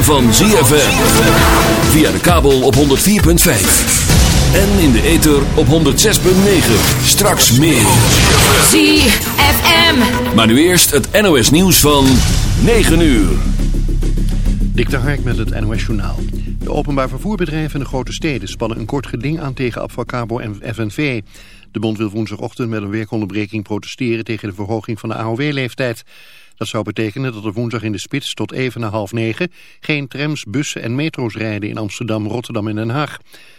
van ZFM. Via de kabel op 104.5. En in de ether op 106.9. Straks meer. ZFM. Maar nu eerst het NOS nieuws van 9 uur. Dik de Hark met het NOS journaal. De openbaar vervoerbedrijven in de grote steden spannen een kort geding aan tegen Abfacabo en FNV. De bond wil woensdagochtend met een werkonderbreking protesteren tegen de verhoging van de AOW-leeftijd. Dat zou betekenen dat er woensdag in de spits tot even na half negen... geen trams, bussen en metro's rijden in Amsterdam, Rotterdam en Den Haag.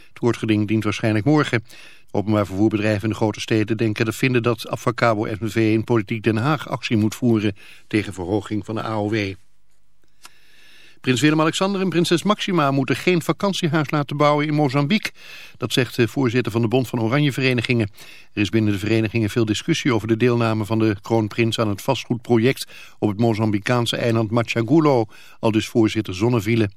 Het woordgeding dient waarschijnlijk morgen. Openbaar vervoerbedrijven in de grote steden denken te vinden... dat Avacabo FNV in Politiek Den Haag actie moet voeren tegen verhoging van de AOW. Prins Willem-Alexander en prinses Maxima moeten geen vakantiehuis laten bouwen in Mozambique. Dat zegt de voorzitter van de Bond van Oranje Verenigingen. Er is binnen de verenigingen veel discussie over de deelname van de kroonprins aan het vastgoedproject op het Mozambicaanse eiland Machagulo, al dus voorzitter Zonneviele.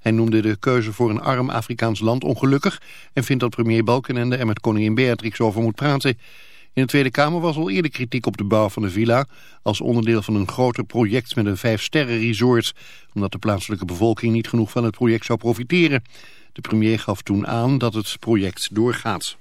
Hij noemde de keuze voor een arm Afrikaans land ongelukkig en vindt dat premier Balkenende er met koningin Beatrix over moet praten. In de Tweede Kamer was al eerder kritiek op de bouw van de villa als onderdeel van een groter project met een vijf-sterren resort, omdat de plaatselijke bevolking niet genoeg van het project zou profiteren. De premier gaf toen aan dat het project doorgaat.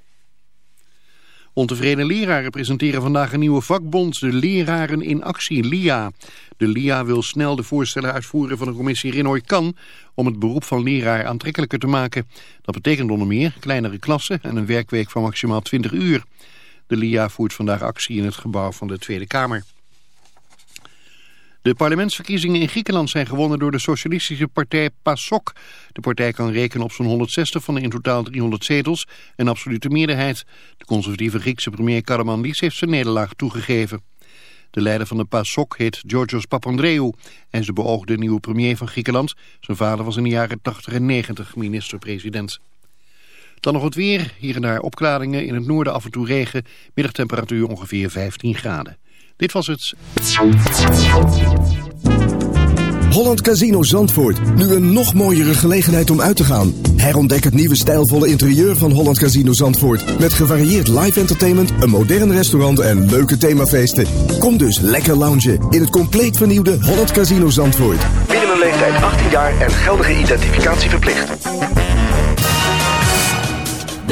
Ontevreden leraren presenteren vandaag een nieuwe vakbond, de Leraren in Actie, LIA. De LIA wil snel de voorstellen uitvoeren van de commissie Rinoy Kan om het beroep van leraar aantrekkelijker te maken. Dat betekent onder meer kleinere klassen en een werkweek van maximaal 20 uur. De LIA voert vandaag actie in het gebouw van de Tweede Kamer. De parlementsverkiezingen in Griekenland zijn gewonnen door de socialistische partij PASOK. De partij kan rekenen op zo'n 160 van de in totaal 300 zetels en absolute meerderheid. De conservatieve Griekse premier Karamanlis heeft zijn nederlaag toegegeven. De leider van de PASOK heet Georgios Papandreou en is de beoogde nieuwe premier van Griekenland. Zijn vader was in de jaren 80 en 90 minister-president. Dan nog het weer. Hier en daar opklaringen. In het noorden af en toe regen. Middagtemperatuur ongeveer 15 graden. Dit was het. Holland Casino Zandvoort. Nu een nog mooiere gelegenheid om uit te gaan. Herontdek het nieuwe stijlvolle interieur van Holland Casino Zandvoort. Met gevarieerd live entertainment, een modern restaurant en leuke themafeesten. Kom dus lekker loungen in het compleet vernieuwde Holland Casino Zandvoort. Binnen een leeftijd 18 jaar en geldige identificatie verplicht.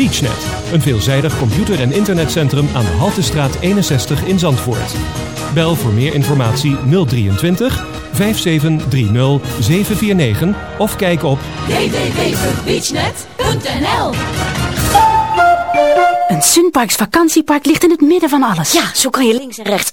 BeachNet, een veelzijdig computer- en internetcentrum aan de Haltestraat 61 in Zandvoort. Bel voor meer informatie 023 5730 749 of kijk op www.beachnet.nl Een Sunparks vakantiepark ligt in het midden van alles. Ja, zo kan je links en rechts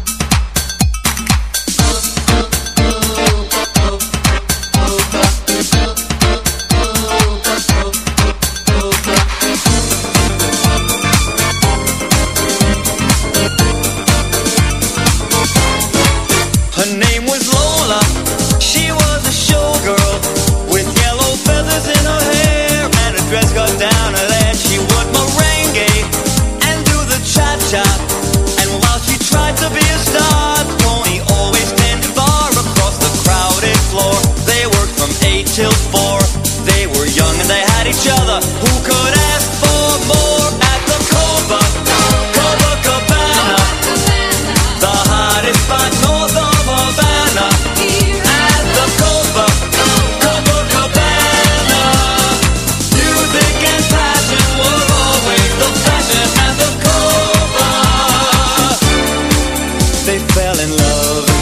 Till four. They were young and they had each other. Who could ask for more at the Cova? Cova Cabana. The hottest spot north of Havana At the Cova, Cova Cabana Music and passion were always the fashion at the Cova They fell in love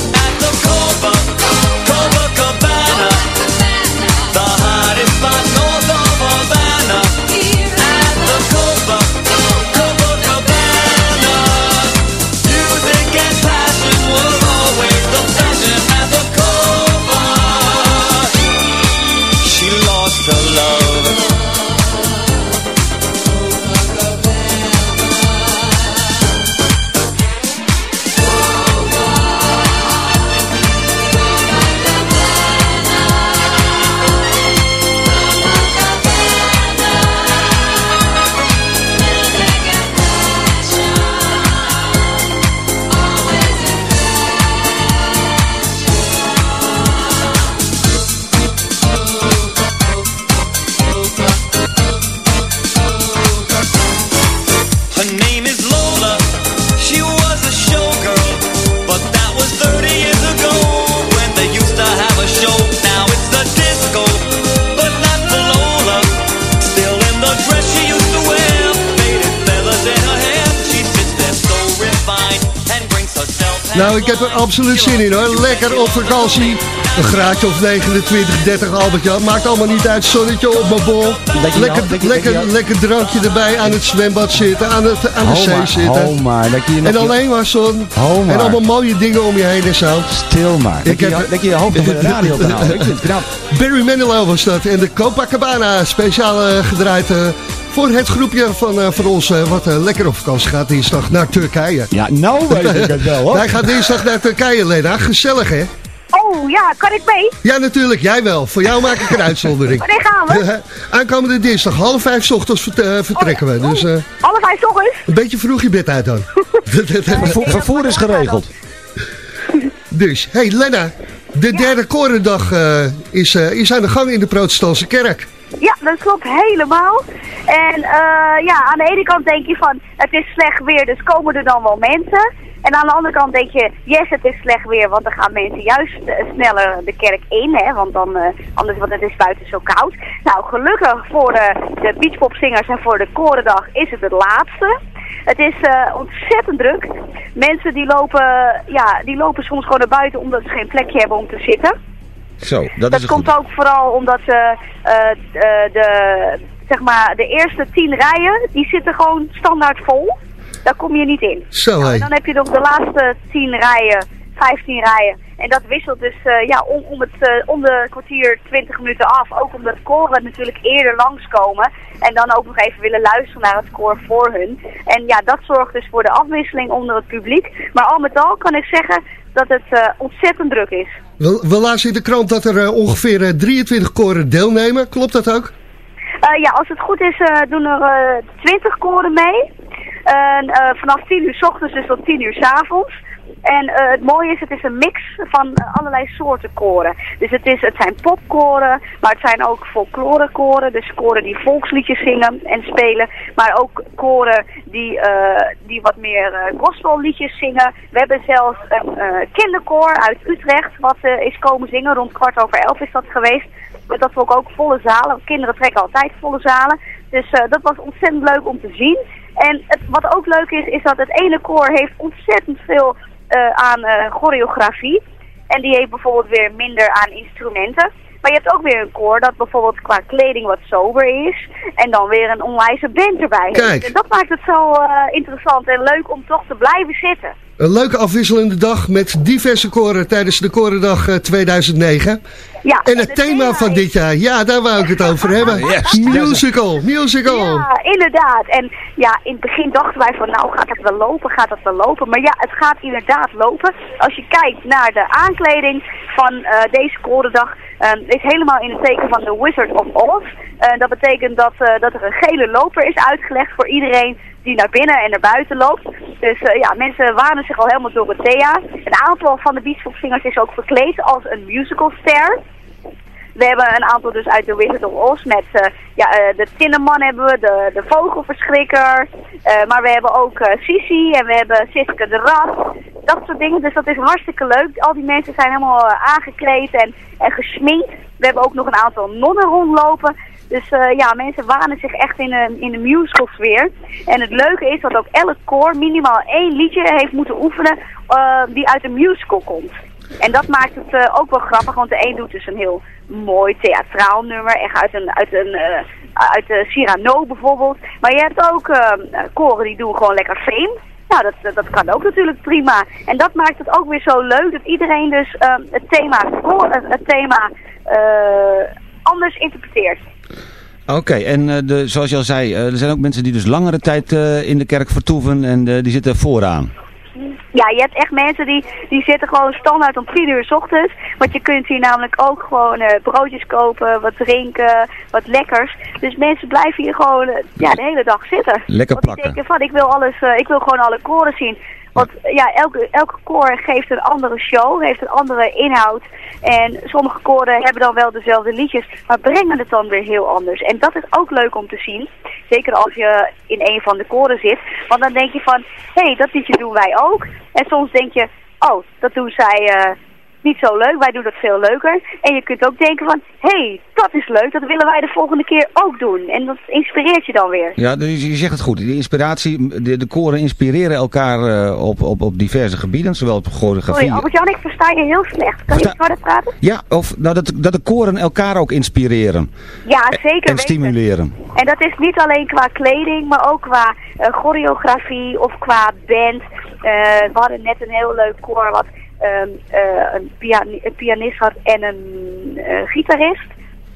Nou, ik heb er absoluut zin in hoor. Lekker op vakantie. Een graadje of 29, 30 Albert Jan. Maakt allemaal niet uit. Zonnetje op mijn bol. Lekker, lekker, lekker drankje erbij aan het zwembad zitten. Aan, het, aan de zee zitten. maar, nog En alleen maar zon. Maar. En allemaal mooie dingen om je heen en zo. Stil maar. Ik je, heb- dat je hoofd bij de radio kan houden. Ik vind het knap. Barry Manilow was dat. En de Copacabana speciaal gedraaid eh, voor het groepje van, eh, van ons eh, wat eh, lekker op vakantie gaat dinsdag naar Turkije. Ja, nou weet ik het wel hoor. Wij gaan dinsdag naar Turkije, Lena. Gezellig, hè? Oh ja, kan ik mee? Ja, natuurlijk. Jij wel. Voor jou maak ik een uitzondering. Wanneer gaan we? Aankomende dinsdag, half vijf 's ochtends vert- vertrekken we. Dus eh, Alle vijf ochtends? een beetje vroeg je bed uit dan. Vervoer, vervoer is geregeld. dus, hey Lena. De derde korendag eh, is, eh, is aan de gang in de protestantse kerk. Ja, dat klopt helemaal. En eh, ja, aan de ene kant denk je van, het is slecht weer, dus komen er dan wel mensen. En aan de andere kant denk je, yes, het is slecht weer, want dan gaan mensen juist sneller de kerk in, hè, want dan, anders, want het is buiten zo koud. Nou, gelukkig voor de, de beachpopzingers en voor de korendag is het het laatste. Het is eh, ontzettend druk. Mensen die lopen, ja, die lopen soms gewoon naar buiten omdat ze geen plekje hebben om te zitten. Zo, dat, Dat, is komt ook vooral omdat ze eh, eh, de, zeg maar, de eerste tien rijen, die zitten gewoon standaard vol. Daar kom je niet in. Zo, Nou, en dan heb je nog de laatste tien rijen, vijftien rijen. En dat wisselt dus eh, ja, om, om, het, eh, om de kwartier, twintig minuten af. Ook omdat koren natuurlijk eerder langskomen. En dan ook nog even willen luisteren naar het koor voor hun. En ja, dat zorgt dus voor de afwisseling onder het publiek. Maar al met al kan ik zeggen dat het eh, ontzettend druk is. We, we lazen in de krant dat er ongeveer eh, 23 koren deelnemen. Klopt dat ook? Ja, als het goed is, doen er eh 20 koren mee. En, vanaf 10 uur s ochtends dus tot 10 uur s avonds. En eh, het mooie is, het is een mix van eh, allerlei soorten koren. Dus het, is, het zijn popkoren, maar het zijn ook folklorekoren. Dus koren die volksliedjes zingen en spelen. Maar ook koren die, eh, die wat meer gospelliedjes zingen. We hebben zelfs een kinderkoor uit Utrecht wat is komen zingen. Rond kwart over elf is dat geweest. Dat vond ik ook volle zalen. Kinderen trekken altijd volle zalen. Dus dat was ontzettend leuk om te zien. En het, wat ook leuk is, is dat het ene koor heeft ontzettend veel aan eh, choreografie. En die heeft bijvoorbeeld weer minder aan instrumenten. Maar je hebt ook weer een koor dat bijvoorbeeld qua kleding wat sober is. En dan weer een onwijze band erbij heeft. Kijk. En dat maakt het zo eh, interessant en leuk om toch te blijven zitten. Een leuke afwisselende dag met diverse koren tijdens de Korendag eh, 2009. Ja, En het thema van dit jaar, ja, daar wou ik het over hebben. Yes. Musical, musical. Ja, inderdaad. En ja, in het begin dachten wij van nou gaat dat wel lopen, gaat dat wel lopen. Maar ja, het gaat inderdaad lopen. Als je kijkt naar de aankleding van eh, deze korendag, eh, is helemaal in het teken van The Wizard of Oz. Eh, dat betekent dat, eh, dat er een gele loper is uitgelegd voor iedereen die naar binnen en naar buiten loopt. Dus eh, ja, mensen wanen zich al helemaal door het thea. Een aantal van de beachpopzingers is ook verkleed als een musicalster. We hebben een aantal dus uit de Wizard of Oz met eh, ja, eh, de Tinneman hebben we, de, de Vogelverschrikker. eh, maar we hebben ook Sissy en we hebben Siske de Rat. Dat soort dingen, dus dat is hartstikke leuk. Al die mensen zijn helemaal aangekleed en, en gesminkt. We hebben ook nog een aantal nonnen rondlopen. Dus ja, mensen wanen zich echt in een, in een musical sfeer. En het leuke is dat ook elk koor minimaal één liedje heeft moeten oefenen die uit een musical komt. En dat maakt het eh, ook wel grappig, want de een doet dus een heel mooi theatraal nummer, echt uit een, uit een, eh, uit de Cyrano bijvoorbeeld. Maar je hebt ook eh, koren die doen gewoon lekker fame. Nou, dat, dat, kan ook natuurlijk prima. En dat maakt het ook weer zo leuk dat iedereen dus eh, het thema, eh, het thema eh, anders interpreteert. Oké, en eh, de, zoals je al zei, eh, er zijn ook mensen die dus langere tijd eh, in de kerk vertoeven en eh, die zitten vooraan. Ja, je hebt echt mensen die, die zitten gewoon standaard om 4 uur s ochtends. Want je kunt hier namelijk ook gewoon eh, broodjes kopen, wat drinken, wat lekkers. Dus mensen blijven hier gewoon eh, ja, de hele dag zitten. Lekker Want die plakken. denken van, ik wil, alles, eh, ik wil gewoon alle koren zien. Want ja, elke, elke koor geeft een andere show, heeft een andere inhoud. En sommige koren hebben dan wel dezelfde liedjes, maar brengen het dan weer heel anders. En dat is ook leuk om te zien. Zeker als je in een van de koren zit. Want dan denk je van, hé, hey, dat liedje doen wij ook. En soms denk je, oh, dat doen zij, eh, niet zo leuk, wij doen dat veel leuker. En je kunt ook denken van, hé, hey, dat is leuk, dat willen wij de volgende keer ook doen. En dat inspireert je dan weer. Ja, dus je zegt het goed. Die inspiratie, de, de koren inspireren elkaar eh, op, op, op diverse gebieden, zowel op Sorry, choreografie... Albert-Jan, ik versta je heel slecht. Kan je iets harder praten? Ja, of nou, dat, dat de koren elkaar ook inspireren Ja, zeker en weten. stimuleren. En dat is niet alleen qua kleding, maar ook qua eh, choreografie of qua band. Eh, we hadden net een heel leuk koor wat ehm, eh, een, een pianist had en een eh, gitarist.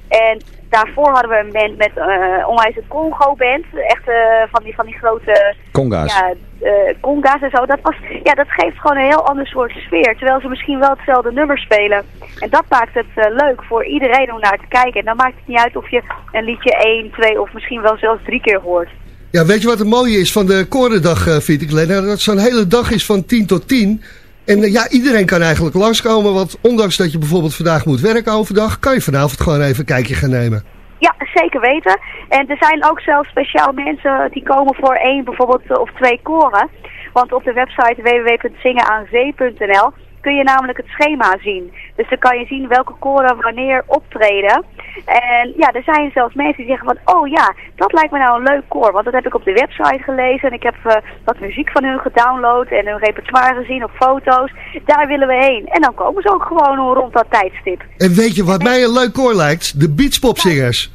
En daarvoor hadden we een band met eh onwijs een Congo-band. Echt eh, van, die, van die grote Conga's. ja, eh, conga's en zo. Dat, was, ja, dat geeft gewoon een heel ander soort sfeer. Terwijl ze misschien wel hetzelfde nummer spelen. En dat maakt het eh, leuk voor iedereen om naar te kijken. En dan maakt het niet uit of je een liedje één, twee of misschien wel zelfs drie keer hoort. Ja, weet je wat het mooie is van de Korendag, eh, vind ik, Lena? Dat het zo'n hele dag is van 10 tot 10. En eh, ja, iedereen kan eigenlijk langskomen. Want ondanks dat je bijvoorbeeld vandaag moet werken overdag... kan je vanavond gewoon even een kijkje gaan nemen. Ja, zeker weten. En er zijn ook zelfs speciaal mensen die komen voor één bijvoorbeeld eh, of twee koren. Want op de website www.zingenaanzee.nl kun je namelijk het schema zien. Dus dan kan je zien welke koren wanneer optreden. En ja, er zijn zelfs mensen die zeggen van, oh ja, dat lijkt me nou een leuk koor. Want dat heb ik op de website gelezen en ik heb eh, wat muziek van hun gedownload en hun repertoire gezien op foto's. Daar willen we heen. En dan komen ze ook gewoon rond dat tijdstip. En weet je wat mij een leuk koor lijkt? De Beachpopzingers.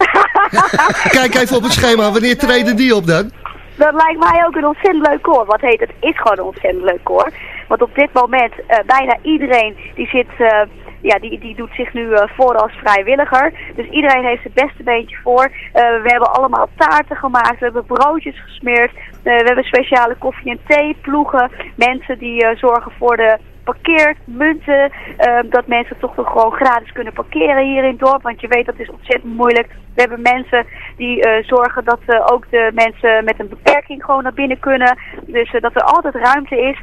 Kijk even op het schema. Wanneer treden die op dan? Dat lijkt mij ook een ontzettend leuk koor. Wat heet het? Is gewoon een ontzettend leuk koor. Want op dit moment eh, bijna iedereen die zit, eh, ja, die, die doet zich nu eh, voor als vrijwilliger. Dus iedereen heeft het beste beentje voor. We hebben allemaal taarten gemaakt, we hebben broodjes gesmeerd. We hebben speciale koffie en thee ploegen. Mensen die zorgen voor de parkeermunten. eh, dat mensen toch gewoon gratis kunnen parkeren hier in het dorp. Want je weet dat is ontzettend moeilijk. We hebben mensen die eh, zorgen dat eh, ook de mensen met een beperking gewoon naar binnen kunnen. Dus eh, dat er altijd ruimte is.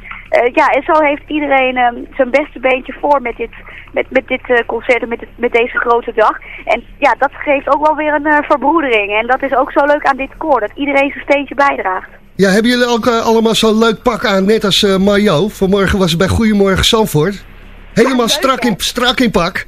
Ja, en zo heeft iedereen eh, zijn beste beentje voor met dit, met, met dit concert en met, met deze grote dag. En ja, dat geeft ook wel weer een verbroedering. En dat is ook zo leuk aan dit koor, dat iedereen zijn steentje bijdraagt. Ja, hebben jullie ook eh, allemaal zo'n leuk pak aan, net als eh Mario? Vanmorgen was het bij Goedemorgen Zandvoort. Helemaal strak, in, strak in pak.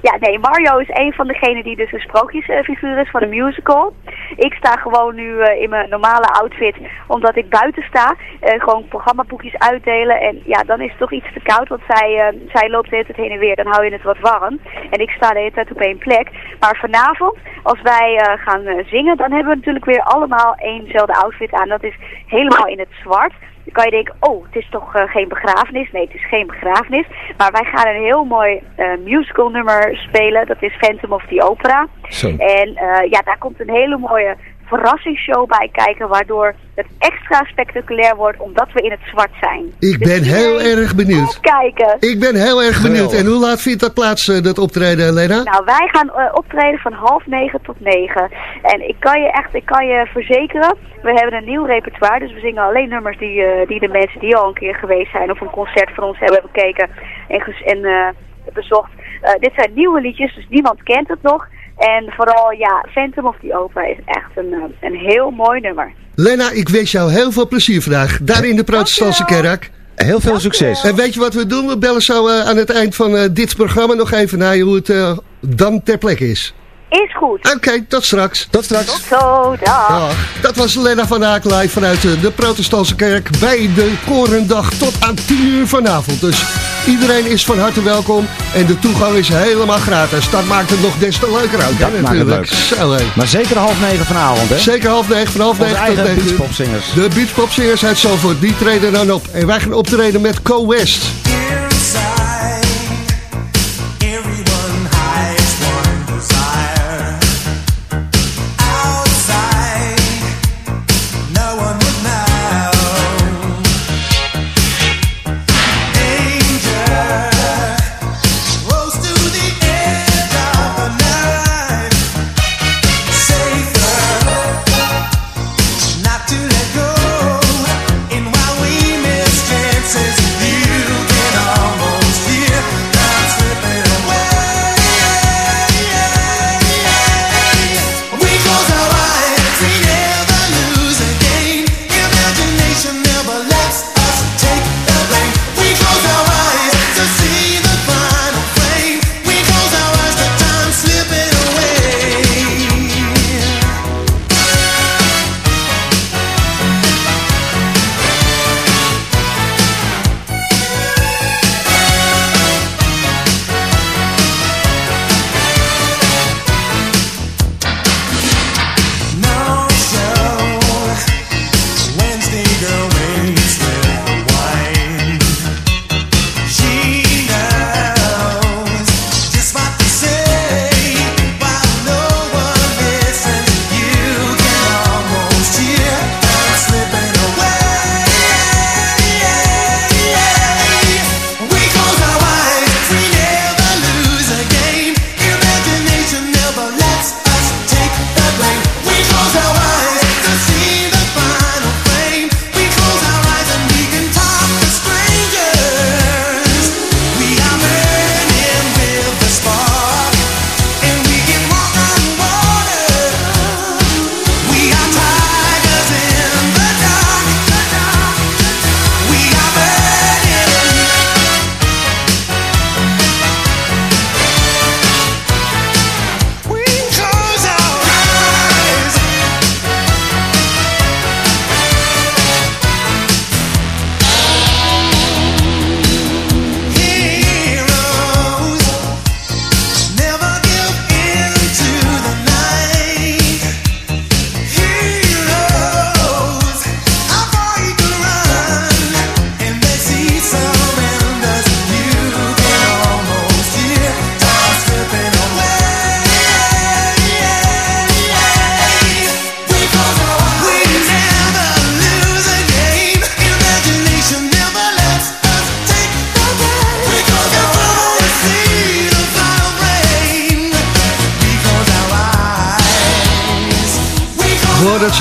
Ja, nee, Mario is een van degenen die dus een sprookjesfiguur is van een musical. Ik sta gewoon nu eh, in mijn normale outfit, omdat ik buiten sta. eh, gewoon programmaboekjes uitdelen. En ja, dan is het toch iets te koud, want zij, eh, zij loopt de hele tijd heen en weer. Dan hou je het wat warm. En ik sta de hele tijd op één plek. Maar vanavond, als wij gaan zingen, dan hebben we natuurlijk weer allemaal éénzelfde outfit aan. Dat is helemaal in het zwart. Dan kan je denken, oh, het is toch eh, geen begrafenis? Nee, het is geen begrafenis. Maar wij gaan een heel mooi eh, musical nummer spelen. Dat is Phantom of the Opera. Zo. En eh, ja, daar komt een hele mooie verrassingsshow bij kijken. Waardoor het extra spectaculair wordt omdat we in het zwart zijn. Ik Dus ben heel erg benieuwd. kijken. Ik ben heel erg benieuwd. Geweldig. En hoe laat vindt dat plaats, eh, dat optreden, Lena? Nou, wij gaan eh, optreden van half negen tot negen. En ik kan je echt, ik kan je verzekeren, we hebben een nieuw repertoire. Dus we zingen alleen nummers die, eh, die de mensen die al een keer geweest zijn of een concert van ons hebben bekeken en, en eh, bezocht. Eh, dit zijn nieuwe liedjes, dus niemand kent het nog. En vooral, ja, Phantom of the Opera is echt een, eh, een heel mooi nummer. Lena, ik wens jou heel veel plezier vandaag. Daar in de protestantse kerk. Heel veel succes. En weet je wat we doen? We bellen zo eh, aan het eind van eh, dit programma nog even naar je hoe het dan ter plekke is. Is goed. Oké, tot straks. Tot straks. Zo, dag. Dag. Dat was Lena van Haak live vanuit eh, de protestantse kerk bij de Korendag tot aan 10 uur vanavond. Dus iedereen is van harte welkom en de toegang is helemaal gratis. Dat maakt het nog des te leuker ook. hè, Dat maakt het natuurlijk. leuk. Zo, hé. Maar zeker half negen vanavond, hè? Zeker half negen, van half Onze negen tot eigen negen beachpopzingers. De beachpopzingers uit Zalvoort, die treden dan op. En wij gaan optreden met Co West.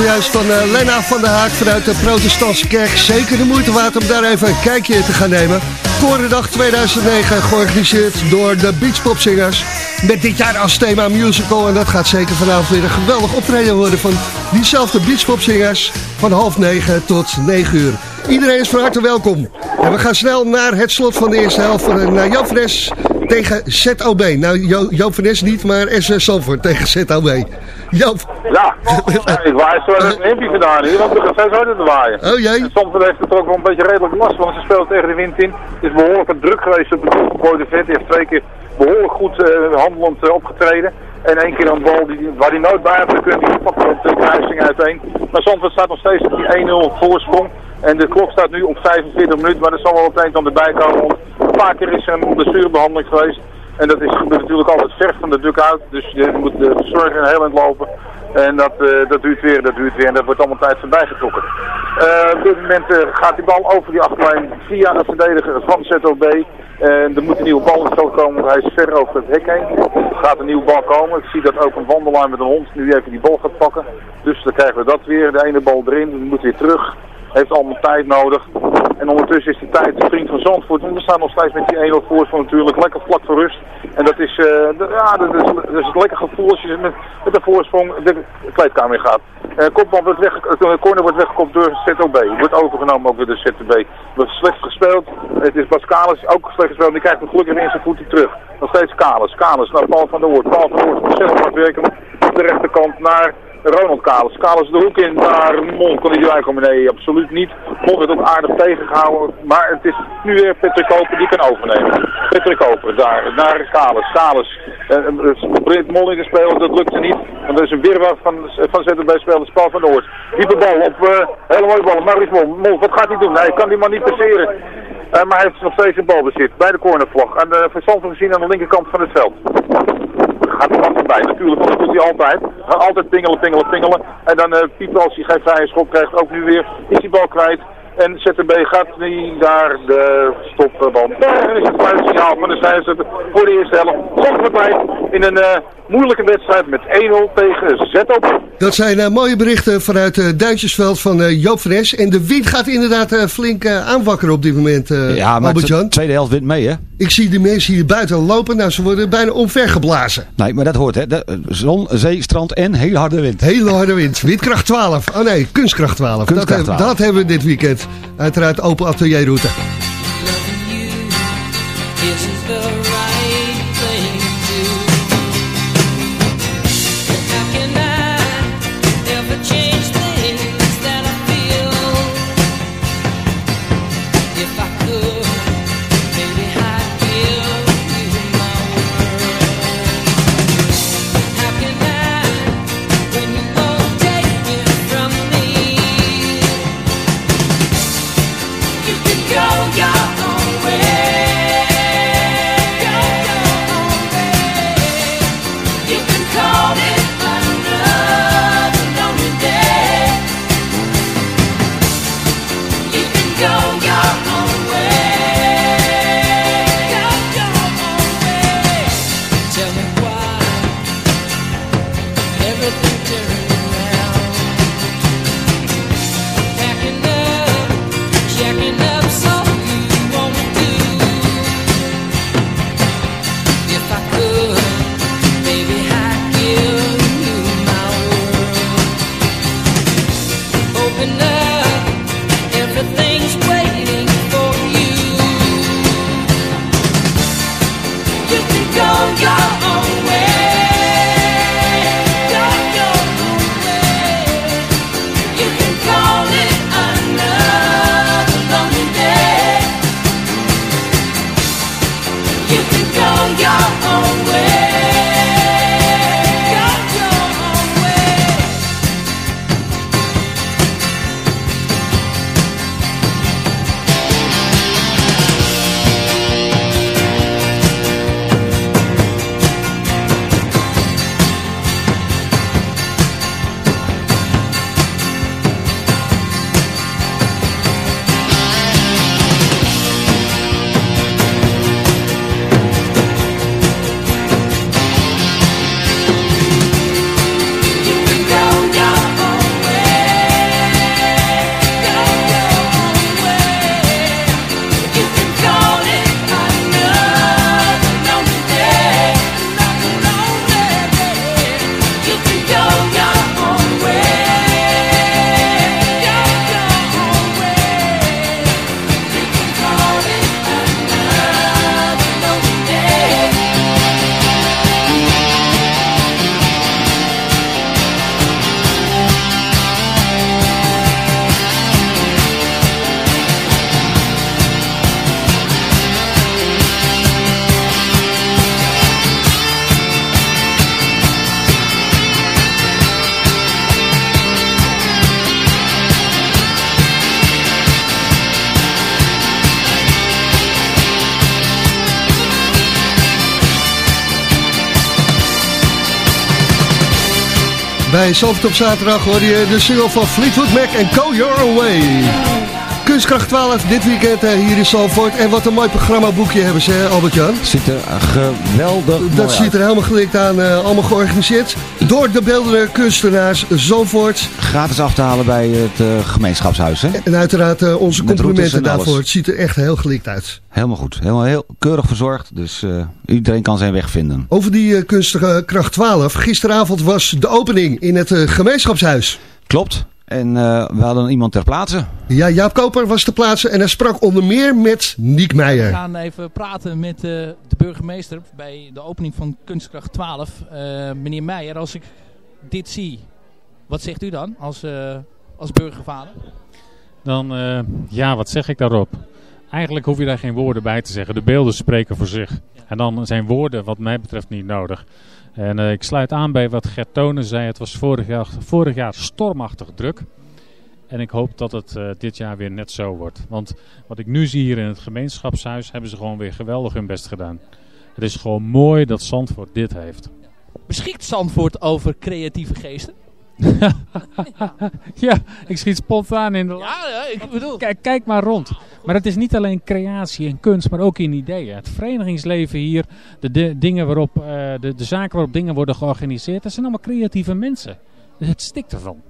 Zojuist van eh, Lena van der Haak vanuit de protestantse kerk. Zeker de moeite waard om daar even een kijkje te gaan nemen. Korendag 2009, georganiseerd door de Beachpopzingers. Met dit jaar als thema musical. En dat gaat zeker vanavond weer een geweldig optreden worden van diezelfde Beachpopzingers. Van half negen tot negen uur. Iedereen is van harte welkom. En we gaan snel naar het slot van de eerste helft van uh, Jan Fres tegen ZOB. Nou, Jo- Joop van Nes niet, maar SS Salford tegen ZOB. Joop. Ja, ik waai zo een hempje gedaan hier, want gaat steeds harder te waaien. Oh jee. En soms heeft het er ook wel een beetje redelijk last, want ze speelt tegen de wind in. Het is behoorlijk druk geweest op Boy de Vet. Die heeft twee keer behoorlijk goed eh, handelend eh, opgetreden. En één keer een bal die, waar hij nooit bij had gekund, die pakt op de kruising uiteen. Maar Zandvoort staat nog steeds op die 1-0 voorsprong. En de klok staat nu op 45 minuten, maar er zal wel op het eind aan erbij komen. Een paar keer is er een blessurebehandeling geweest. En dat is natuurlijk altijd ver van de dugout. Dus je moet de verzorger heel eind lopen. En dat, eh, dat duurt weer, dat duurt weer. En dat wordt allemaal tijd voorbij getrokken. Eh, op dit moment eh, gaat die bal over die achterlijn via een verdediger van ZOB. En er moet een nieuwe bal in komen, hij is ver over het hek heen. Er gaat een nieuwe bal komen. Ik zie dat ook een wandelaar met een hond nu even die bal gaat pakken. Dus dan krijgen we dat weer. De ene bal erin, die moet weer terug. Heeft allemaal tijd nodig. En ondertussen is die tijd de vriend van Zandvoort. We staan nog steeds met die 1-0 voorsprong natuurlijk. Lekker vlak voor rust. En dat is, eh, de- ja, dat is, dat is een lekker gevoel als je met, met de voorsprong de kleedkamer in gaat. Eh kopbal wordt weg, de corner wordt weggekopt door ZOB. Wordt overgenomen ook door de ZOB. Wordt slecht gespeeld. Het is Bas ook slecht gespeeld. Die krijgt hem gelukkig in zijn voeten terug. Nog steeds Kalis. Kalis naar Paul van der Hoort. Paul van der Hoort ontzettend hard werken. Op de rechterkant naar Ronald Kalis. Kalis de hoek in naar Mon. Kon hij erbij komen? Nee, absoluut niet. Mon werd ook aardig tegengehouden. Maar het is nu weer Patrick Koper die kan overnemen. Patrick Koper daar naar Kalis. Kalis. Uh, probeert Mon in te spelen. Dat lukte niet. Want er is een weerwaar van, van ZB spelers Paul van Hoort. Diepe bal op eh hele mooie bal. Maurice Mon. Mon, wat gaat hij doen? Hij kan die man niet passeren. Eh, maar hij heeft nog steeds een balbezit bij de cornervlag. En uh, Zandvoort gezien aan de linkerkant van het veld gaat wat voorbij. Natuurlijk, want dat doet hij altijd. Altijd pingelen, pingelen, pingelen. En dan uh, als hij geen vrije schop krijgt, ook nu weer, is die bal kwijt. En ZTB gaat niet daar de stopbal. Daar is het fluitsignaal van de scheidsrechter voor de eerste helft. Leidt in een uh, moeilijke wedstrijd met 1-0 tegen ZOP. Dat zijn uh, mooie berichten vanuit uh, Duintjesveld van uh, Joop Fres. En de wind gaat inderdaad uh, flink uh, aanwakkeren op dit moment, uh, Ja, maar de tweede helft wint mee, hè? Ik zie de mensen hier buiten lopen. Nou, ze worden bijna omvergeblazen. Nee, maar dat hoort, hè? De, zon, zee, strand en hele harde wind. Hele harde wind. Windkracht 12. Oh nee, kunstkracht 12. Kunstkracht dat, 12. dat hebben we dit weekend. Uiteraard open atelierroute. Bij Zalvert op zaterdag hoor je de single van Fleetwood Mac en Go Your Way. Kunstkracht 12 dit weekend eh, hier in Zalvoort. En wat een mooi programmaboekje hebben ze, Albert-Jan. Ziet er geweldig Dat ziet er helemaal gelikt aan, eh, allemaal georganiseerd. Door de beeldende kunstenaars Zalvoort. Gratis af te halen bij het eh, gemeenschapshuis, hè? En uiteraard eh, onze Met complimenten daarvoor. Het ziet er echt heel gelikt uit. Helemaal goed. Helemaal heel keurig verzorgd. Dus eh, iedereen kan zijn weg vinden. Over die eh, kunstkracht 12. Gisteravond was de opening in het gemeenschapshuis. Klopt. En eh, we hadden iemand ter plaatse. Ja, Jaap Koper was te plaatsen en hij sprak onder meer met Niek We Meijer. gaan even praten met eh, de burgemeester bij de opening van Kunstkracht 12. Eh, meneer Meijer, als ik dit zie, wat zegt u dan als, eh, als burgervader? Dan, eh, ja, wat zeg ik daarop? Eigenlijk hoef je daar geen woorden bij te zeggen. De beelden spreken voor zich. En dan zijn woorden wat mij betreft niet nodig. En eh, ik sluit aan bij wat Gert Tonen zei. Het was vorig jaar, vorig jaar stormachtig druk. En ik hoop dat het eh, dit jaar weer net zo wordt. Want wat ik nu zie hier in het gemeenschapshuis, hebben ze gewoon weer geweldig hun best gedaan. Het is gewoon mooi dat Zandvoort dit heeft. Beschikt Zandvoort over creatieve geesten? ja, ik schiet spontaan in de Ja, ja, ik bedoel... Kijk, kijk maar rond. Maar het is niet alleen creatie en kunst, maar ook in ideeën. Het verenigingsleven hier, de, de, dingen waarop, eh, de, de zaken waarop dingen worden georganiseerd, dat zijn allemaal creatieve mensen. Dus het stikt ervan.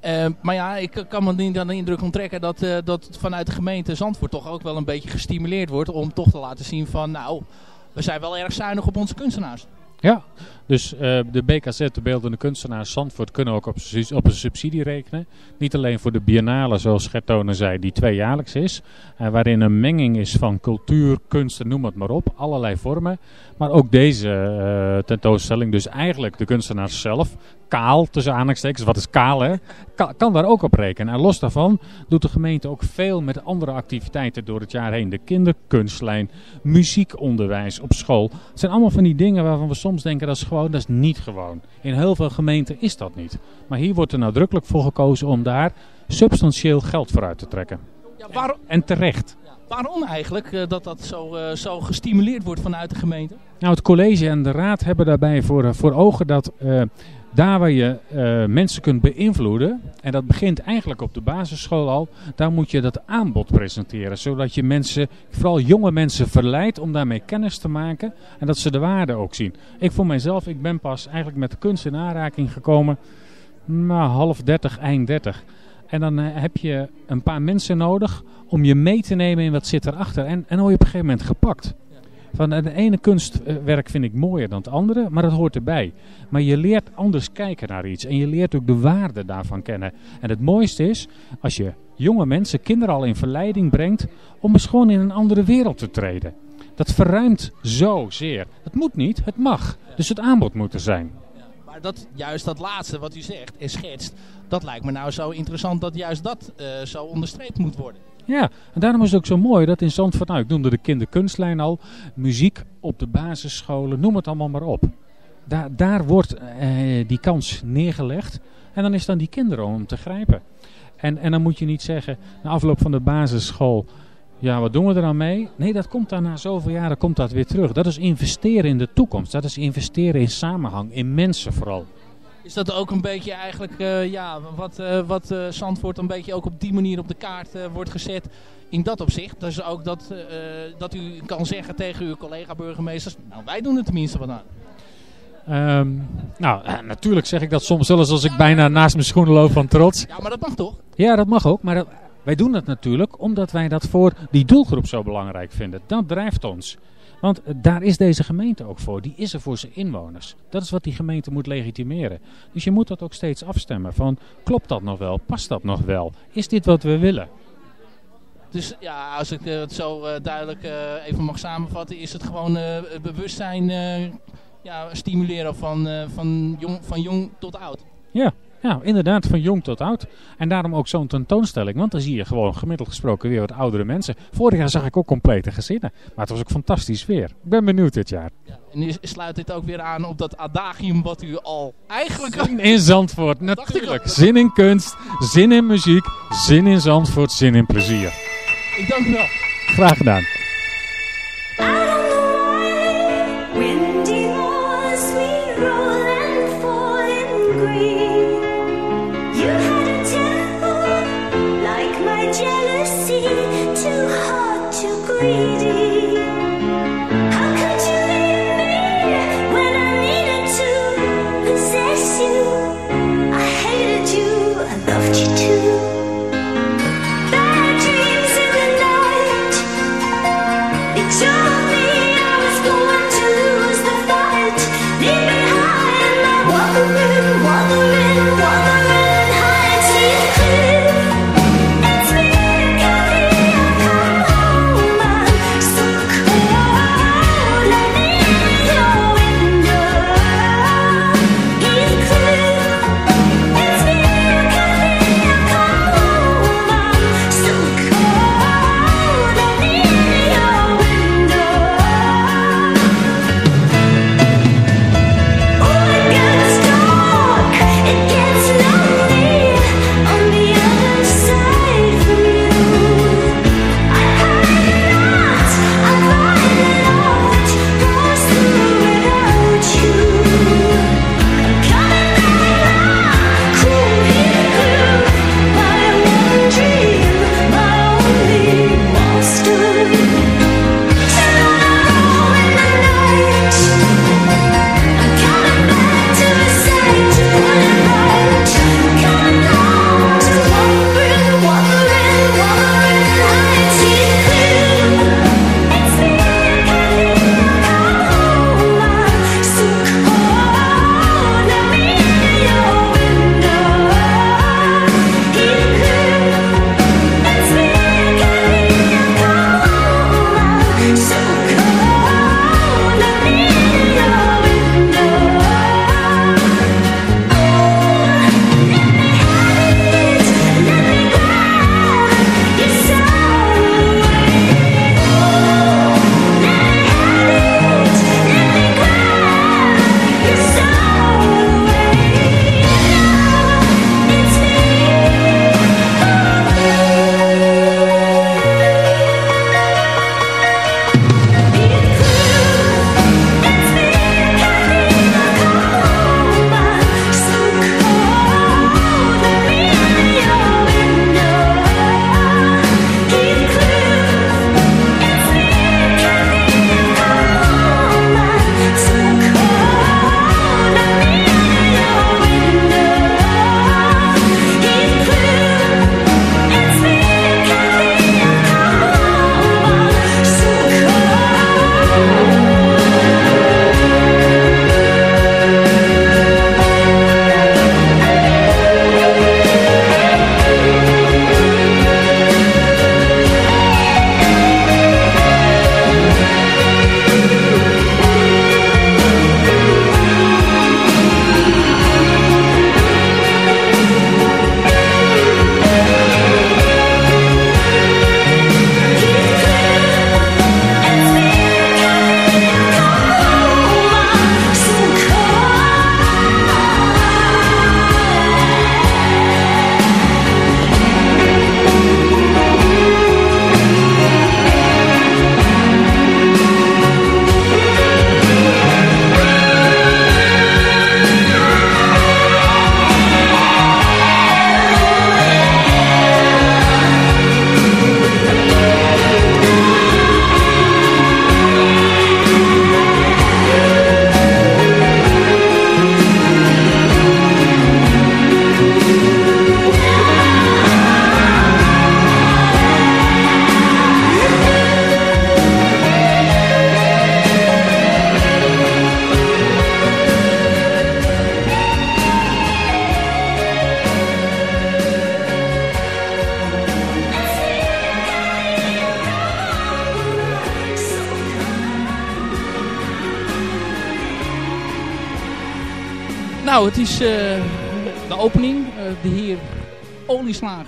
Eh, maar ja, ik kan me niet aan de indruk onttrekken dat, eh, dat vanuit de gemeente Zandvoort toch ook wel een beetje gestimuleerd wordt om toch te laten zien van nou, we zijn wel erg zuinig op onze kunstenaars. Ja, dus eh, de BKZ, de beeldende kunstenaars Zandvoort, kunnen ook op, op een subsidie rekenen. Niet alleen voor de biennale, zoals Gertone zei, die tweejaarlijks is. eh, waarin een menging is van cultuur, kunst noem het maar op. Allerlei vormen. Maar ook deze eh, tentoonstelling, dus eigenlijk de kunstenaars zelf. Kaal, tussen aanhalingstekens. Wat is kaal, hè? Kan, kan daar ook op rekenen. En los daarvan doet de gemeente ook veel met andere activiteiten door het jaar heen. De kinderkunstlijn, muziekonderwijs op school. Het zijn allemaal van die dingen waarvan we soms denken dat is gewoon, dat is niet gewoon. In heel veel gemeenten is dat niet. Maar hier wordt er nadrukkelijk voor gekozen om daar substantieel geld voor uit te trekken. Ja, waarom, En terecht. waarom eigenlijk eh, dat dat zo, eh, zo gestimuleerd wordt vanuit de gemeente? Nou, het college en de raad hebben daarbij voor, eh, voor ogen dat daar waar je eh, mensen kunt beïnvloeden, en dat begint eigenlijk op de basisschool al, daar moet je dat aanbod presenteren. Zodat je mensen, vooral jonge mensen, verleidt om daarmee kennis te maken en dat ze de waarde ook zien. Ik voor mijzelf, ik ben pas eigenlijk met de kunst in aanraking gekomen, nou, half dertig, eind dertig. En dan eh, heb je een paar mensen nodig om je mee te nemen in wat zit erachter. En, en dan word je op een gegeven moment gepakt. Van de ene kunstwerk vind ik mooier dan het andere, maar dat hoort erbij. Maar je leert anders kijken naar iets en je leert ook de waarde daarvan kennen. En het mooiste is als je jonge mensen, kinderen al in verleiding brengt om eens gewoon in een andere wereld te treden. Dat verruimt zozeer. Het moet niet, het mag. Dus het aanbod moet er zijn. Maar dat, juist dat laatste wat u zegt en schetst, dat lijkt me nou zo interessant dat juist dat eh, zo onderstreept moet worden. Ja, en daarom is het ook zo mooi dat in Zandvoort, nou ik noemde de kinderkunstlijn al, muziek op de basisscholen, noem het allemaal maar op. Daar, daar wordt eh, die kans neergelegd en dan is dan die kinderen om te grijpen. En, en dan moet je niet zeggen, na afloop van de basisschool, ja wat doen we er dan mee? Nee, dat komt dan na zoveel jaren komt dat weer terug. Dat is investeren in de toekomst, dat is investeren in samenhang, in mensen vooral. Is dat ook een beetje eigenlijk, eh, ja, wat, eh, wat eh, Zandvoort een beetje ook op die manier op de kaart wordt gezet in dat opzicht? Dus ook dat, dat u kan zeggen tegen uw collega-burgemeesters, nou wij doen er tenminste wat aan. Ehm, nou, natuurlijk zeg ik dat soms zelfs als ik bijna naast mijn schoenen loop van trots. Ja, maar dat mag toch? Ja, dat mag ook. Maar dat- wij doen dat natuurlijk omdat wij dat voor die doelgroep zo belangrijk vinden. Dat drijft ons. Want eh, daar is deze gemeente ook voor. Die is er voor zijn inwoners. Dat is wat die gemeente moet legitimeren. Dus je moet dat ook steeds afstemmen. Van, klopt dat nog wel? Past dat nog wel? Is dit wat we willen? Dus ja, als ik eh, het zo eh, duidelijk even mag samenvatten, is het gewoon het bewustzijn ja, stimuleren van, van, jong, van jong tot oud. Ja, ja, inderdaad, van jong tot oud. En daarom ook zo'n tentoonstelling. Want dan zie je gewoon gemiddeld gesproken weer wat oudere mensen. Vorig jaar zag ik ook complete gezinnen. Maar het was ook fantastisch weer. Ik ben benieuwd dit jaar. En nu sluit dit ook weer aan op dat adagium wat u al eigenlijk... In Zandvoort, natuurlijk. Zin in kunst, zin in muziek, zin in Zandvoort, zin in plezier. Ik dank u wel. Graag gedaan.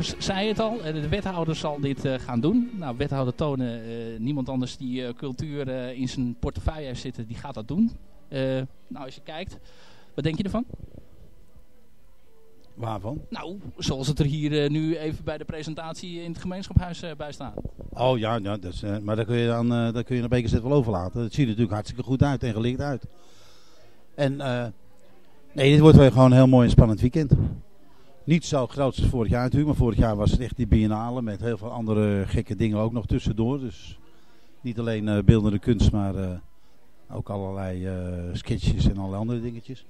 Zei het al, eh, de wethouder zal dit eh, gaan doen. Nou, wethouder Tonen, eh, niemand anders die cultuur in zijn portefeuille heeft zitten, die gaat dat doen. nou, als je kijkt, wat denk je ervan? Waarvan? Nou, zoals het er hier nu even bij de presentatie in het gemeenschapshuis bij staat. Oh ja, ja dus, maar daar kun je dan daar kun je een beetje wel overlaten. Het ziet er natuurlijk hartstikke goed uit en gelicht uit. En nee, dit wordt weer gewoon een heel mooi en spannend weekend. Niet zo groot als vorig jaar natuurlijk, maar vorig jaar was het echt die biennale met heel veel andere gekke dingen ook nog tussendoor. Dus niet alleen eh, beeldende kunst, maar eh, ook allerlei uh, sketches en allerlei andere dingetjes.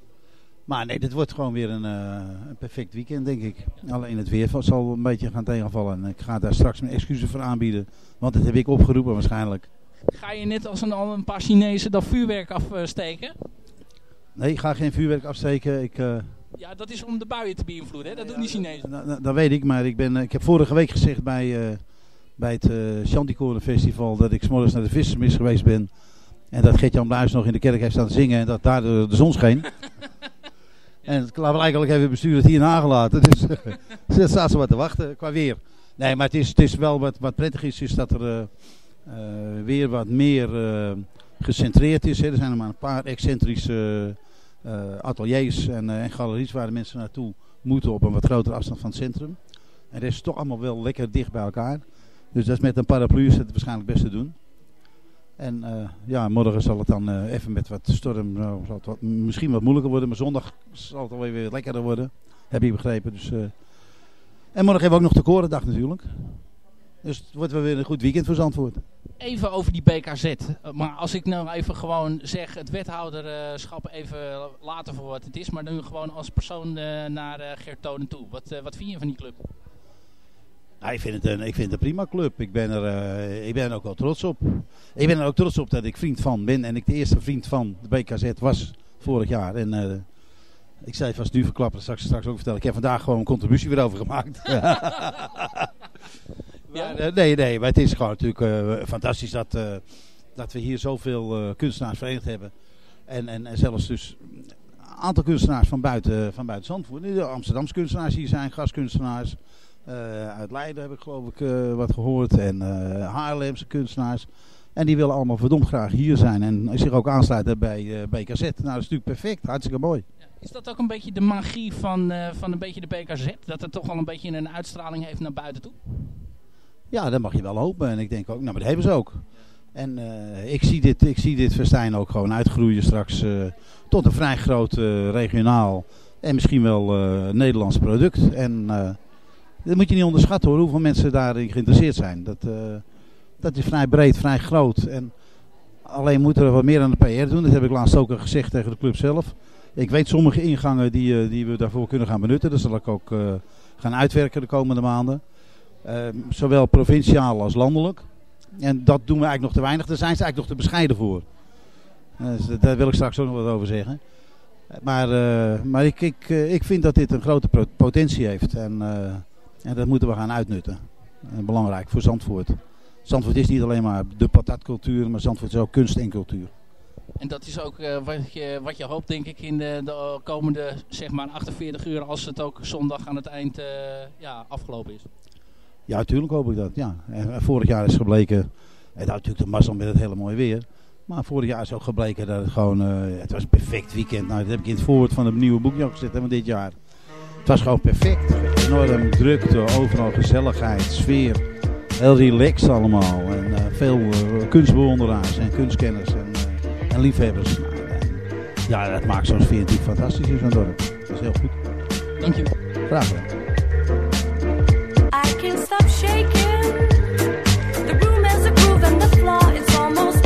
Maar nee, dit wordt gewoon weer een, een perfect weekend, denk ik. Alleen het weer zal een beetje gaan tegenvallen. En ik ga daar straks mijn excuses voor aanbieden, want dat heb ik opgeroepen waarschijnlijk. Ga je net als een, een paar Chinezen dat vuurwerk afsteken? Nee, ik ga geen vuurwerk afsteken. Ik ja, dat is om de buien te beïnvloeden, hè? Dat doen die Chinezen. nou, nou, dat weet ik, maar ik, ben, eh, ik heb vorige week gezegd bij, eh, bij het uh, Chanticoren Festival dat ik 's morgens naar de vissersmis geweest ben. En dat Gert-Jan Bluis nog in de kerk heeft staan zingen en dat daar de, de zon scheen. en het eigenlijk even bestuur het hier nagelaten. Dus daar staat ze wat te wachten qua weer. Nee, maar het is, het is wel wat, wat prettig is, is dat er eh, eh, weer wat meer eh, gecentreerd is. Hè. Er zijn er maar een paar excentrische eh, ateliers en, eh, en galeries waar de mensen naartoe moeten op een wat grotere afstand van het centrum. En dat is toch allemaal wel lekker dicht bij elkaar. Dus dat is met een paraplu is het waarschijnlijk best te doen. En eh, ja, morgen zal het dan eh, even met wat storm, nou, zal het misschien wat moeilijker worden. Maar zondag zal het alweer weer lekkerder worden. Heb je begrepen. Dus, eh. En morgen hebben we ook nog de Korendag natuurlijk. Dus het wordt wel weer een goed weekend voor Zandvoort. Even over die BKZ. Maar als ik nou even gewoon zeg, het wethouderschap even laten voor wat het is. Maar nu gewoon als persoon eh, naar eh, Gert Tonen toe. Wat, eh, wat vind je van die club? Ja, ik, vind het een, ik vind het een prima club. Ik ben, er, ik ben er ook wel trots op. Ik ben er ook trots op dat ik vriend van ben. En ik de eerste vriend van de BKZ was vorig jaar. En ik zei vast nu verklappen, straks, straks ook vertellen. Ik heb vandaag gewoon een contributie weer over gemaakt. Maar, eh, nee, nee, maar het is gewoon natuurlijk eh, fantastisch dat, eh, dat we hier zoveel kunstenaars verenigd hebben. En, en, en zelfs dus een aantal kunstenaars van buiten, van buiten Zandvoort. De Amsterdamse kunstenaars hier zijn, gastkunstenaars. Uit Leiden heb ik geloof ik wat gehoord. En eh Haarlemse kunstenaars. En die willen allemaal verdomd graag hier zijn. En zich ook aansluiten bij BKZ. Nou, dat is natuurlijk perfect. Hartstikke mooi. Is dat ook een beetje de magie van, van een beetje de BKZ? Dat het toch al een beetje een uitstraling heeft naar buiten toe? Ja, dat mag je wel hopen. En ik denk ook, nou, maar dat hebben ze ook. En eh, ik, zie dit, ik zie dit festijn ook gewoon uitgroeien straks eh, tot een vrij groot eh, regionaal en misschien wel Nederlands product. En dat moet je niet onderschatten hoor, hoeveel mensen daarin geïnteresseerd zijn. Dat, dat is vrij breed, vrij groot. En alleen moeten we wat meer aan de PR doen. Dat heb ik laatst ook al gezegd tegen de club zelf. Ik weet sommige ingangen die, die we daarvoor kunnen gaan benutten. Dat zal ik ook gaan uitwerken de komende maanden. Eh, zowel provinciaal als landelijk. En dat doen we eigenlijk nog te weinig. Daar zijn ze eigenlijk nog te bescheiden voor. Eh, dus daar wil ik straks ook nog wat over zeggen. Maar, eh, maar ik, ik, eh, ik vind dat dit een grote potentie heeft. En, en dat moeten we gaan uitnutten. En belangrijk voor Zandvoort. Zandvoort is niet alleen maar de patatcultuur, maar Zandvoort is ook kunst en cultuur. En dat is ook wat, je, wat je hoopt, denk ik, in de, de komende zeg maar 48 uur, als het ook zondag aan het eind ja, afgelopen is. Ja, natuurlijk hoop ik dat. Ja. En vorig jaar is gebleken, en dat natuurlijk de mazzel met het hele mooie weer. Maar vorig jaar is ook gebleken dat het gewoon, eh, het was een perfect weekend. Nou, dat heb ik in het voorwoord van het nieuwe boekje ook gezet, van dit jaar. Het was gewoon perfect. Enorm drukte, overal gezelligheid, sfeer. Heel relaxed allemaal. En eh, veel eh, kunstbewonderaars en kunstkenners en, en liefhebbers. Nou, ja, dat maakt zo'n sfeer natuurlijk fantastisch in zo'n dorp. Dat is heel goed. Dank je. Graag gedaan. Can't stop shaking. The room has a groove and the floor is almost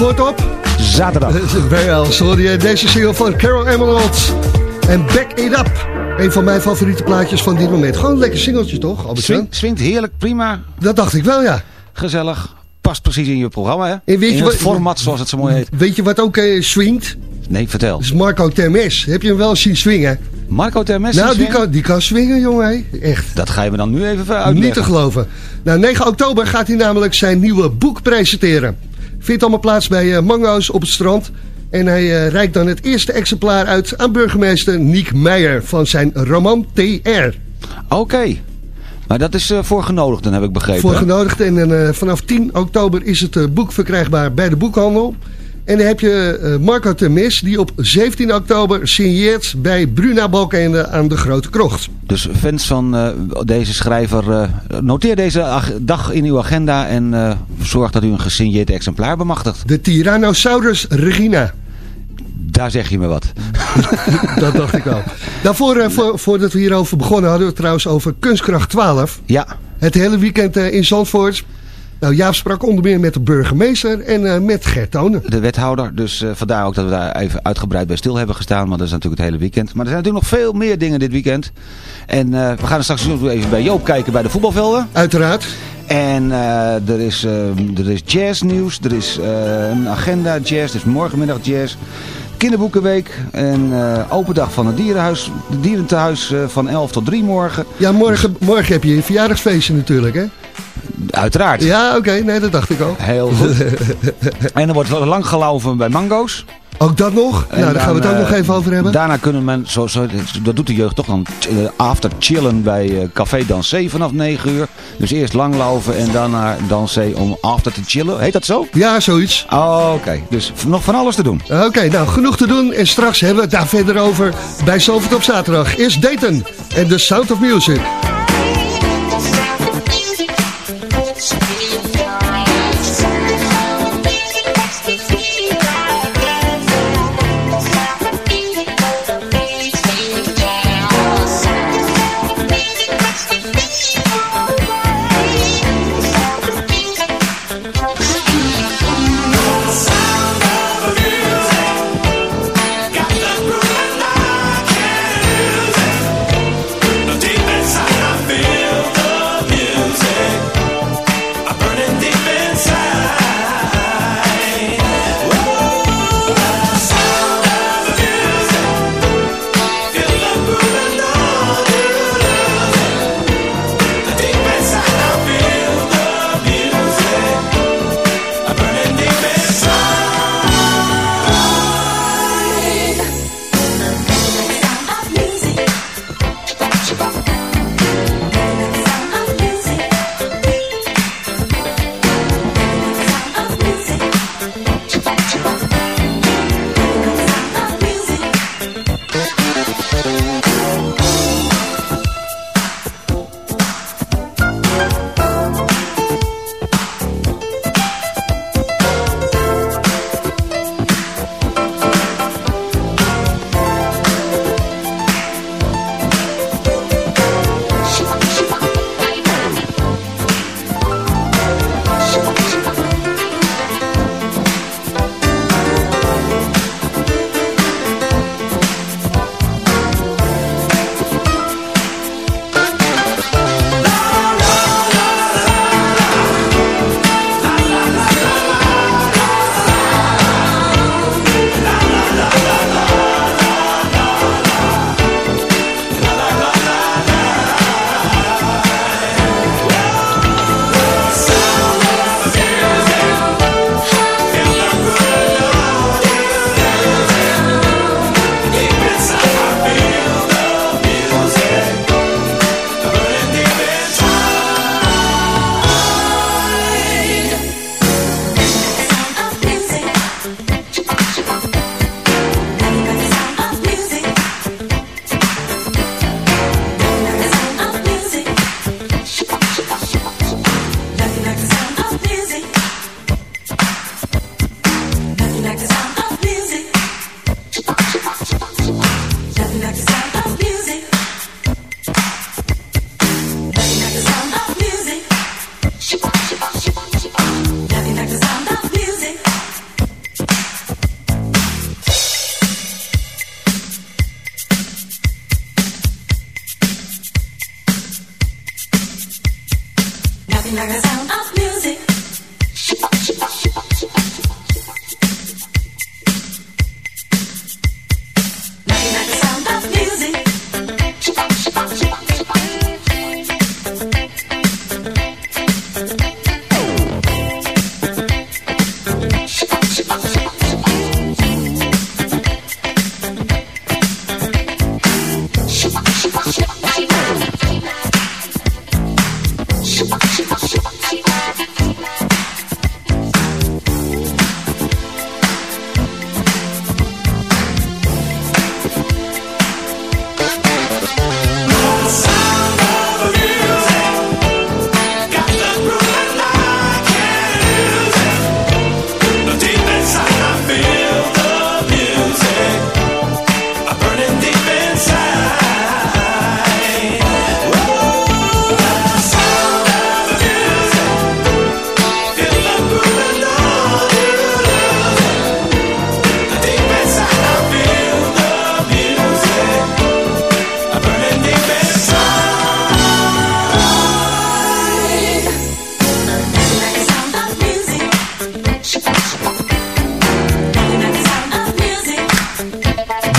Zandvoort op? Zaterdag. Wel, sorry. Deze single van Carol Emerald. En Back It Up. Een van mijn favoriete plaatjes van dit moment. Gewoon een lekker singeltje toch, Albert Swing, swingt heerlijk, prima. Dat dacht ik wel, ja. Gezellig. Past precies in je programma, hè? En weet je in wat- het format, zoals het zo mooi heet. Weet je wat ook eh, swingt? Nee, vertel. Dat is Marco Termes. Heb je hem wel eens zien swingen? Marco Termes Nou, die kan, die kan swingen, jongen. Echt. Dat ga je me dan nu even uitleggen. Niet te geloven. Nou, 9 oktober gaat hij namelijk zijn nieuwe boek presenteren. Vindt allemaal plaats bij eh, Mango's op het strand. En hij eh, reikt dan het eerste exemplaar uit aan burgemeester Niek Meijer van zijn roman TR. Oké. Maar dat is eh voor genodigden, heb ik begrepen. Voor hè? genodigd. En vanaf 10 oktober is het boek verkrijgbaar bij de boekhandel. En dan heb je eh, Marco Termes die op 17 oktober signeert bij Bruna Balkende aan de Grote Krocht. Dus fans van eh, deze schrijver, eh, noteer deze ag- dag in uw agenda en eh, zorg dat u een gesigneerd exemplaar bemachtigt. De Tyrannosaurus Regina. Daar zeg je me wat. Dat dacht ik al. Daarvoor, voor, voordat we hierover begonnen, hadden we het trouwens over Kunstkracht 12. Ja. Het hele weekend eh, in Zandvoort. Nou, Jaap sprak onder meer met de burgemeester en eh, met Gert Tonen. De wethouder, dus eh, vandaar ook dat we daar even uitgebreid bij stil hebben gestaan. Maar dat is natuurlijk het hele weekend. Maar er zijn natuurlijk nog veel meer dingen dit weekend. En eh, we gaan straks nog even bij Joop kijken bij de voetbalvelden. Uiteraard. En er, is, eh, er is jazznieuws, er is een agenda jazz, dus morgenmiddag jazz. Kinderboekenweek en open dag van het dierenhuis, de dierentehuis eh, van 11 tot 3 morgen. Ja, morgen, morgen heb je een verjaardagsfeestje natuurlijk, hè? Uiteraard. Ja, oké. Nee, dat dacht ik al. Heel goed. en er wordt lang gelaufen bij mango's. Ook dat nog? En nou, daar gaan we het dan, ook nog even over hebben. Daarna kunnen men, zo, zo, dat doet de jeugd toch dan, eh, after chillen bij eh, Café Dansé vanaf 9 uur. Dus eerst langlaufen en dan naar Dansé om after te chillen. Heet dat zo? Ja, zoiets. Oh, Oké, dus nog van alles te doen. Oké, nou, genoeg te doen. En straks hebben we het daar verder over bij Zalvert op zaterdag. Eerst Dayton en The Sound of Music.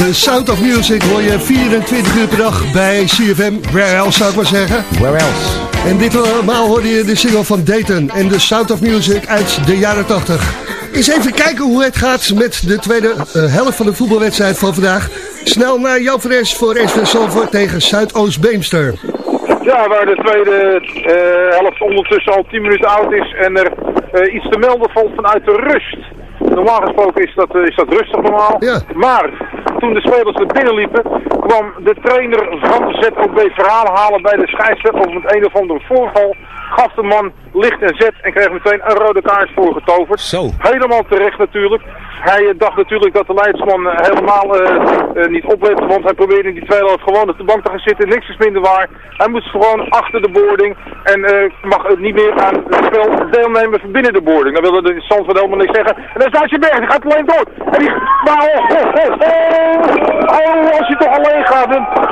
De Sound of Music hoor je 24 uur per dag bij CFM. Where else zou ik maar zeggen. Where else? En ditmaal hoorde je de single van Dayton en de Sound of Music uit de jaren 80. Eens even kijken hoe het gaat met de tweede eh, helft van de voetbalwedstrijd van vandaag. Snel naar Jan Fres voor SV Zandvoort tegen Zuidoost-Beemster. Ja, waar de tweede eh, helft ondertussen al 10 minuten oud is en er eh, iets te melden valt vanuit de rust. Normaal gesproken is dat, is dat rustig normaal. Maar toen de spelers er binnen liepen, kwam de trainer van de ZOB verhaal halen bij de scheidsrechter over het een of andere voorval. Gaf de man licht en zet en kreeg meteen een rode kaart voorgetoverd. Zo. Helemaal terecht natuurlijk. Hij eh, dacht natuurlijk dat de leidsman eh, helemaal eh, eh, niet oplette, want hij probeerde in die tweede helft gewoon op de bank te gaan zitten. Niks is minder waar. Hij moest gewoon achter de boarding en eh, mag niet meer aan het spel deelnemen binnen de boarding. Dan wilde de van helemaal niks zeggen. En dan staat je berg, die gaat alleen door. En die, maar oh, oh, oh, oh, oh, als je toch alleen gaat.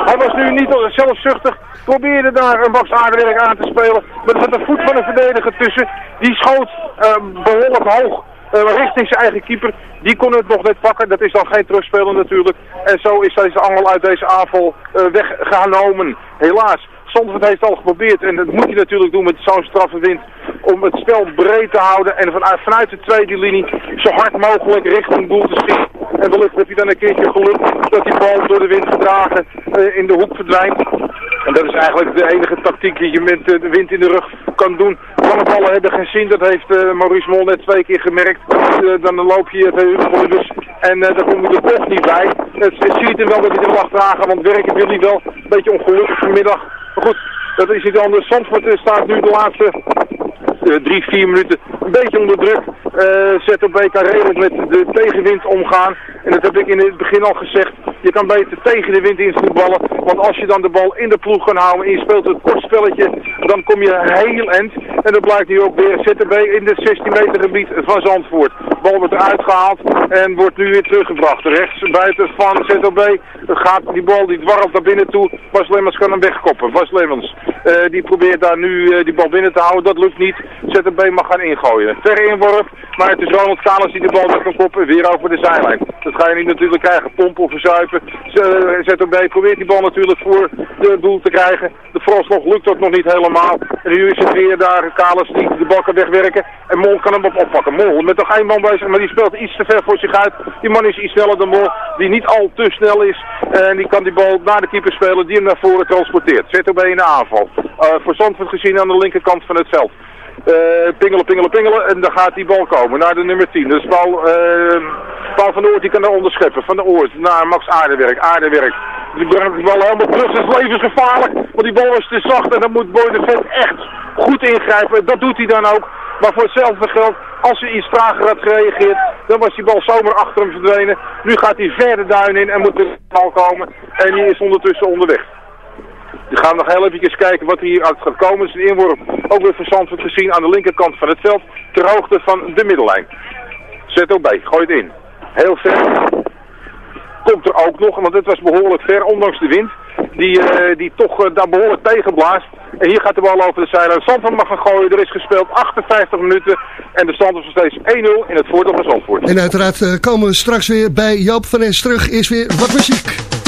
Hij was nu niet zelfzuchtig. Probeerde daar een Max Aardewerk aan te spelen. Maar er zat een voet van een verdediger tussen. Die schoot eh, behoorlijk hoog. Eh, richting zijn eigen keeper. Die kon het nog net pakken. Dat is dan geen terugspeler natuurlijk. En zo is deze angel uit deze aanval eh, weggenomen. Helaas. Zandvoort heeft al geprobeerd. En dat moet je natuurlijk doen met zo'n straffe wind. Om het spel breed te houden. En vanuit, vanuit de tweede linie zo hard mogelijk richting doel te schieten. En wellicht heb je dan een keertje geluk dat die bal door de wind gedragen eh, in de hoek verdwijnt. En dat is eigenlijk de enige tactiek die je met eh, de wind in de rug kan doen. Lange ballen hebben geen zin, dat heeft eh, Maurice Mol net twee keer gemerkt. Dan loop je het dus en daar kom je er toch niet bij. Het, het ziet hem wel dat hij er mag dragen, want werken wil wel. Een beetje ongelukkig vanmiddag. Maar goed, dat is niet anders. Zandvoort staat nu de laatste eh, drie, vier minuten een beetje onder druk. Eh ZOB kan redelijk met de tegenwind omgaan. En dat heb ik in het begin al gezegd. Je kan beter tegen de wind in voetballen. Want als je dan de bal in de ploeg kan houden en je speelt een kort spelletje, dan kom je heel eind. En dat blijkt nu ook weer ZOB in het 16 meter gebied van Zandvoort. De bal wordt eruit gehaald en wordt nu weer teruggebracht. Rechts buiten van ZOB gaat die bal die dwarrelt naar binnen toe. Bas Lemmens kan hem wegkoppen. Bas Lemmens eh, die probeert daar nu eh, die bal binnen te houden. Dat lukt niet. ZOB mag gaan ingooien. Verre inworp, maar het is Ronald Kalens die de bal weg kan koppen. Weer over de zijlijn. Dat ga je niet natuurlijk krijgen. Pompen of verzuipen. ZOB probeert die bal natuurlijk voor de doel te krijgen. De vooralsnog lukt dat nog niet helemaal. En nu is het weer daar Die de bal kan wegwerken. En Mol kan hem op oppakken. Mol met nog één man bezig, maar die speelt iets te ver voor zich uit. Die man is iets sneller dan Mol, die niet al te snel is. En die kan die bal naar de keeper spelen, die hem naar voren transporteert. ZOB in de aanval. Eh, voor Zandvoort gezien aan de linkerkant van het veld. Eh, pingelen, pingelen, pingelen. En dan gaat die bal komen naar de nummer 10. Dus Paul, eh, Paul van Oort die kan daar onderscheppen. Van de Oort naar Max Aardewerk. Aardewerk. Die brengt die bal helemaal terug. Dat is levensgevaarlijk. Want die bal is te zacht. En dan moet Boy de Vet echt goed ingrijpen. Dat doet hij dan ook. Maar voor hetzelfde geld, als hij iets trager had gereageerd, dan was die bal zomaar achter hem verdwenen. Nu gaat hij verder duin in en moet de bal komen. En die is ondertussen onderweg. We gaan nog heel even kijken wat er hier uit gaat komen. Het is inworp, ook weer Zandvoort gezien aan de linkerkant van het veld. Ter hoogte van de middellijn. Zet ook bij, gooi het in. Heel ver. Komt er ook nog, want het was behoorlijk ver, ondanks de wind. Die, eh, die toch eh, daar behoorlijk tegenblaast. En hier gaat de bal over de zijlijn. Zandvoort mag gaan gooien. Er is gespeeld 58 minuten. En de stand is nog steeds 1-0 in het voordeel van Zandvoort. En uiteraard eh, komen we straks weer bij Joop van Es terug. Is weer wat muziek.